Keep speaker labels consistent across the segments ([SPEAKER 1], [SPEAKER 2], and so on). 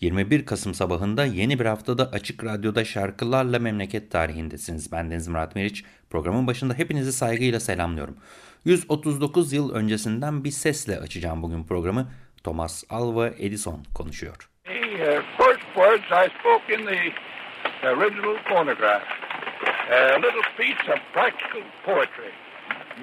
[SPEAKER 1] 21 Kasım sabahında yeni bir haftada Açık Radyo'da şarkılarla memleket tarihindesiniz. Ben Deniz Murat Meriç. Programın başında hepinizi saygıyla selamlıyorum. 139 yıl öncesinden bir sesle açacağım bugün programı. Thomas Alva Edison konuşuyor.
[SPEAKER 2] The uh, first words I spoke in the original phonograph. A little piece of practical poetry.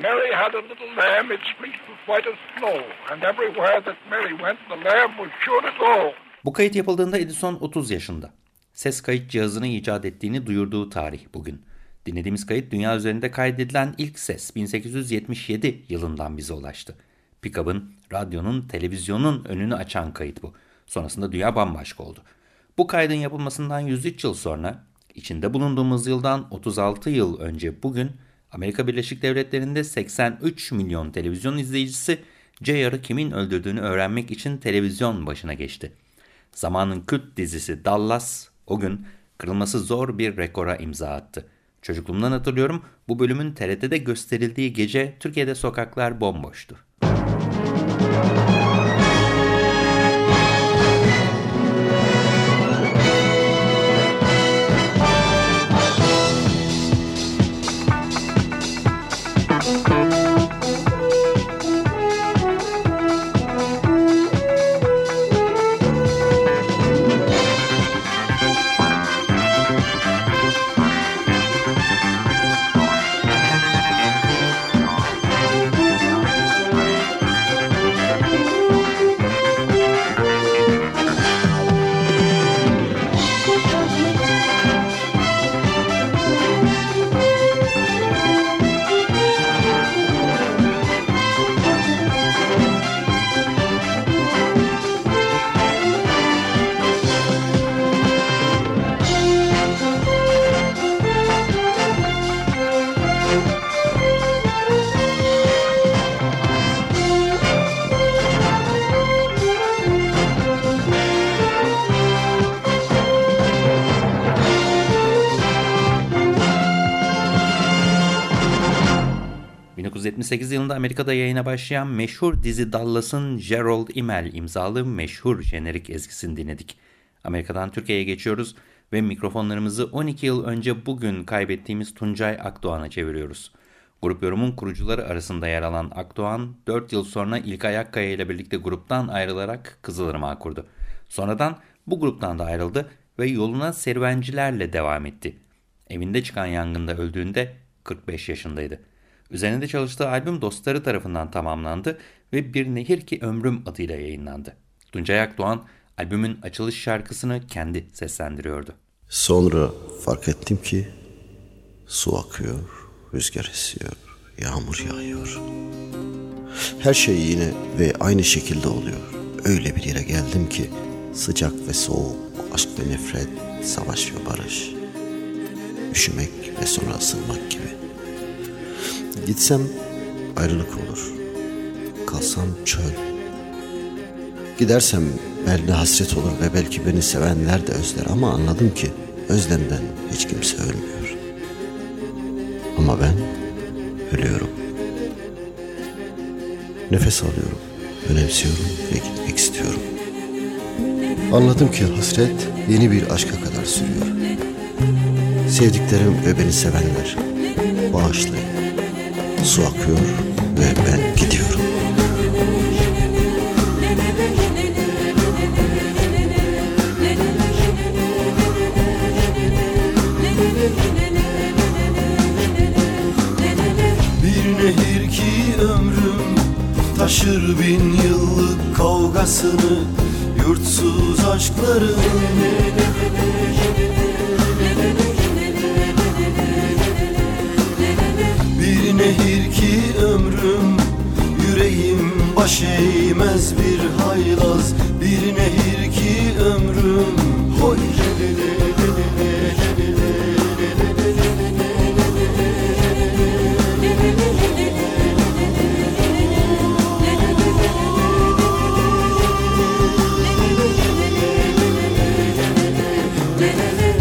[SPEAKER 2] Mary had a little lamb, its fleece was white as snow, and everywhere that Mary went, the lamb was sure to go.
[SPEAKER 1] Bu kayıt yapıldığında Edison 30 yaşında. Ses kayıt cihazını icat ettiğini duyurduğu tarih bugün. Dinlediğimiz kayıt dünya üzerinde kaydedilen ilk ses 1877 yılından bize ulaştı. Pickup'ın, radyonun, televizyonun önünü açan kayıt bu. Sonrasında dünya bambaşka oldu. Bu kaydın yapılmasından 103 yıl sonra, içinde bulunduğumuz yıldan 36 yıl önce bugün Amerika Birleşik Devletleri'nde 83 milyon televizyon izleyicisi JR'ı kimin öldürdüğünü öğrenmek için televizyon başına geçti. Zamanın kült dizisi Dallas o gün kırılması zor bir rekora imza attı. Çocukluğumdan hatırlıyorum bu bölümün TRT'de gösterildiği gece Türkiye'de sokaklar bomboştu. 1978 yılında Amerika'da yayına başlayan meşhur dizi Dallas'ın Gerald Imel imzalı meşhur jenerik ezgisini dinledik. Amerika'dan Türkiye'ye geçiyoruz ve mikrofonlarımızı 12 yıl önce bugün kaybettiğimiz Tuncay Akdoğan'a çeviriyoruz. Grup yorumun kurucuları arasında yer alan Akdoğan, 4 yıl sonra İlk Ayakkaya ile birlikte gruptan ayrılarak Kızılırmak'ı kurdu. Sonradan bu gruptan da ayrıldı ve yoluna serüvencilerle devam etti. Evinde çıkan yangında öldüğünde 45 yaşındaydı. Üzerinde çalıştığı albüm dostları tarafından tamamlandı ve Bir Nehir Ki Ömrüm adıyla yayınlandı. Tuncay Akdoğan albümün açılış şarkısını kendi seslendiriyordu.
[SPEAKER 3] Sonra fark ettim ki su akıyor, rüzgar esiyor, yağmur yağıyor. Her şey yine ve aynı şekilde oluyor. Öyle bir yere geldim ki sıcak ve soğuk, aşk ve nefret, savaş ve barış. Üşümek ve sonra ısınmak gibi. Gitsem ayrılık olur. Kalsam çöl. Gidersem belki hasret olur ve belki beni sevenler de özler ama anladım ki özlemden hiç kimse ölmüyor. Ama ben ölüyorum. Nefes alıyorum, önemsiyorum ve gitmek istiyorum. Anladım ki hasret yeni bir aşka kadar sürüyor. Sevdiklerim ve beni sevenler bağışlayın. Su akıyor ve ben gidiyorum.
[SPEAKER 4] Bir nehir ki ömrüm taşır bin yıllık kavgasını Yurtsuz aşkların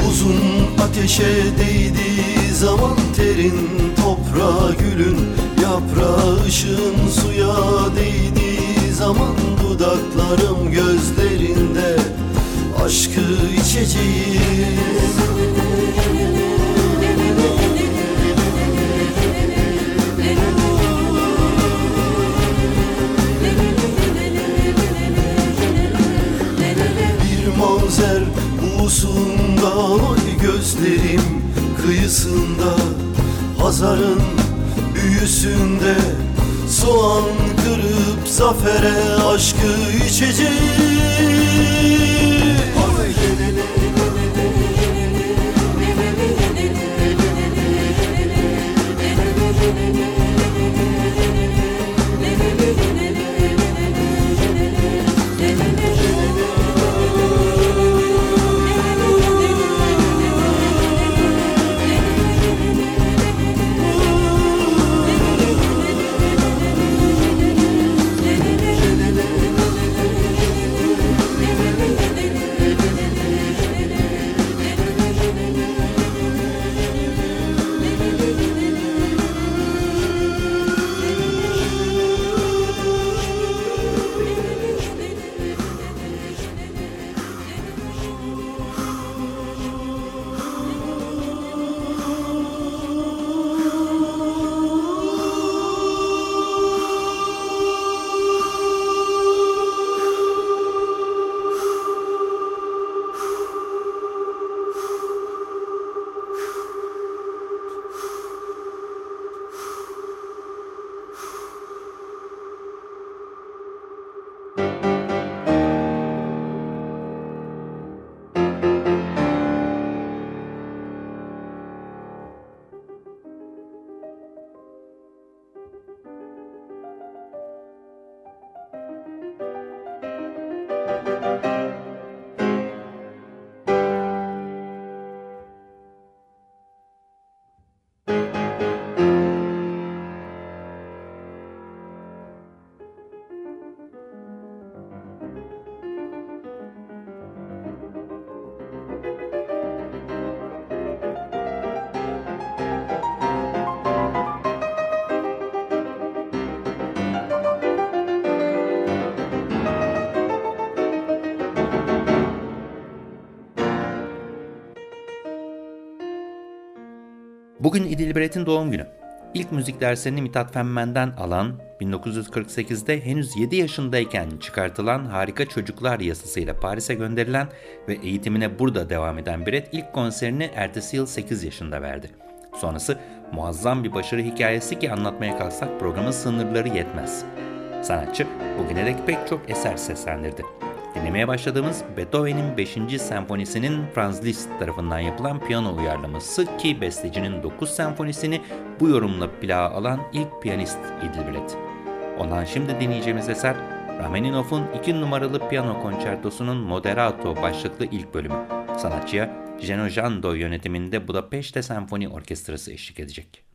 [SPEAKER 4] Uzun ateşe değdiği zaman terin toprağa gülün. Yaprağı ışın suya değdiği zaman dudaklarım gözlerinde Aşkı içeceğiz buğusunda Oy gözlerim kıyısında Hazarın büyüsünde Soğan kırıp zafere aşkı içeceğim
[SPEAKER 1] Bugün İdilbret'in doğum günü. İlk müzik derslerini Mithat Fenmen'den alan, 1948'de henüz 7 yaşındayken çıkartılan Harika Çocuklar yasasıyla Paris'e gönderilen ve eğitimine burada devam eden Brett ilk konserini ertesi yıl 8 yaşında verdi. Sonrası muazzam bir başarı hikayesi ki anlatmaya kalksak programın sınırları yetmez. Sanatçı bugüne dek pek çok eser seslendirdi. Dinlemeye başladığımız Beethoven'in 5. senfonisinin Franz Liszt tarafından yapılan piyano uyarlaması ki bestecinin 9 senfonisini bu yorumla plağa alan ilk piyanist İdilbret. Ondan şimdi dinleyeceğimiz eser Rachmaninoff'un 2 numaralı piyano konçertosunun Moderato başlıklı ilk bölümü. Sanatçıya Geno Jando yönetiminde Budapeşte Senfoni Orkestrası eşlik edecek.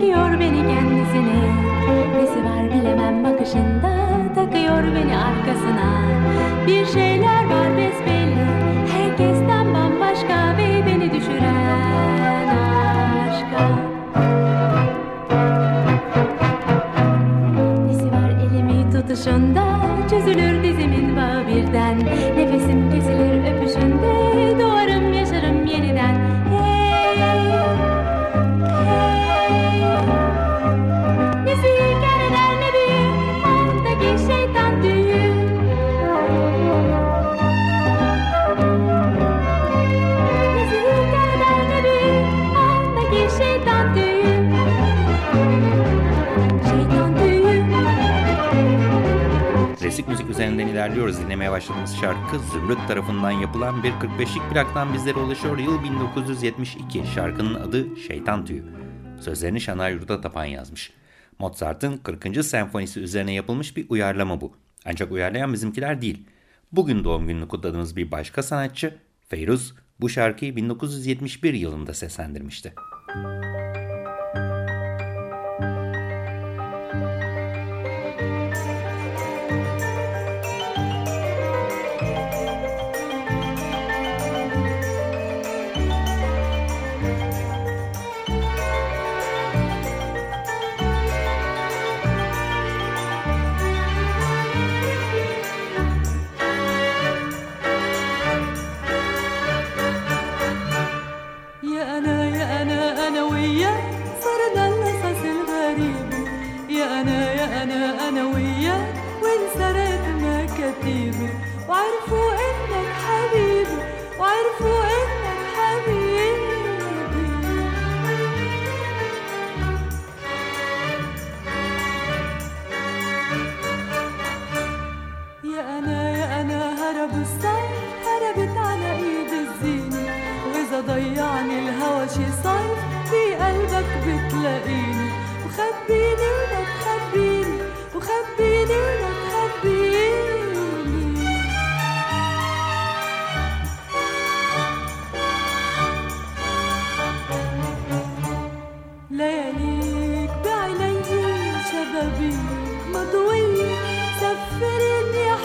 [SPEAKER 5] Çekiyor beni kendisine. Nesi var bilemem bakışında. Takıyor beni arkasına. Bir şeyler
[SPEAKER 1] ilerliyoruz. Dinlemeye başladığımız şarkı Zümrüt tarafından yapılan bir 45'lik plaktan bizlere ulaşıyor. Yıl 1972. Şarkının adı Şeytan Tüyü. Sözlerini Şanar Yurda Tapan yazmış. Mozart'ın 40. senfonisi üzerine yapılmış bir uyarlama bu. Ancak uyarlayan bizimkiler değil. Bugün doğum gününü kutladığımız bir başka sanatçı Feyruz bu şarkıyı 1971 yılında seslendirmişti.
[SPEAKER 5] يا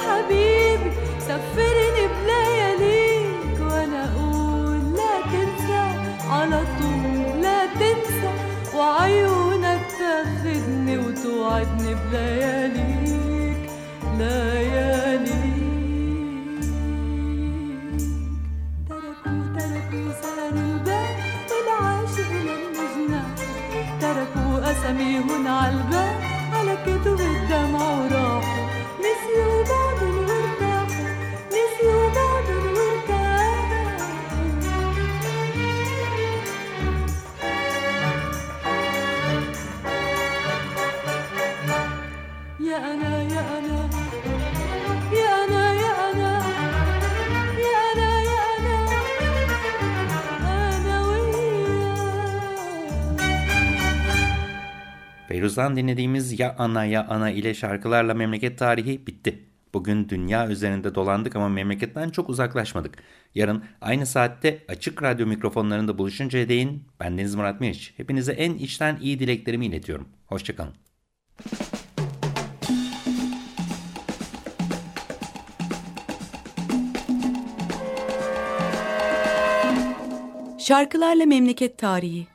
[SPEAKER 5] حبيبي وأنا أقول لا تنسى على طول لا وعيونك تاخدني وتوعدني بلياليك لياليك. أساميهن عالباب على كتب الدمع وراحوا. نسيوا بعض
[SPEAKER 1] Feyruz'dan dinlediğimiz Ya Ana Ya Ana ile şarkılarla memleket tarihi bitti. Bugün dünya üzerinde dolandık ama memleketten çok uzaklaşmadık. Yarın aynı saatte açık radyo mikrofonlarında buluşuncaya değin ben Deniz Murat Meriç. Hepinize en içten iyi dileklerimi iletiyorum. Hoşçakalın.
[SPEAKER 6] Şarkılarla Memleket Tarihi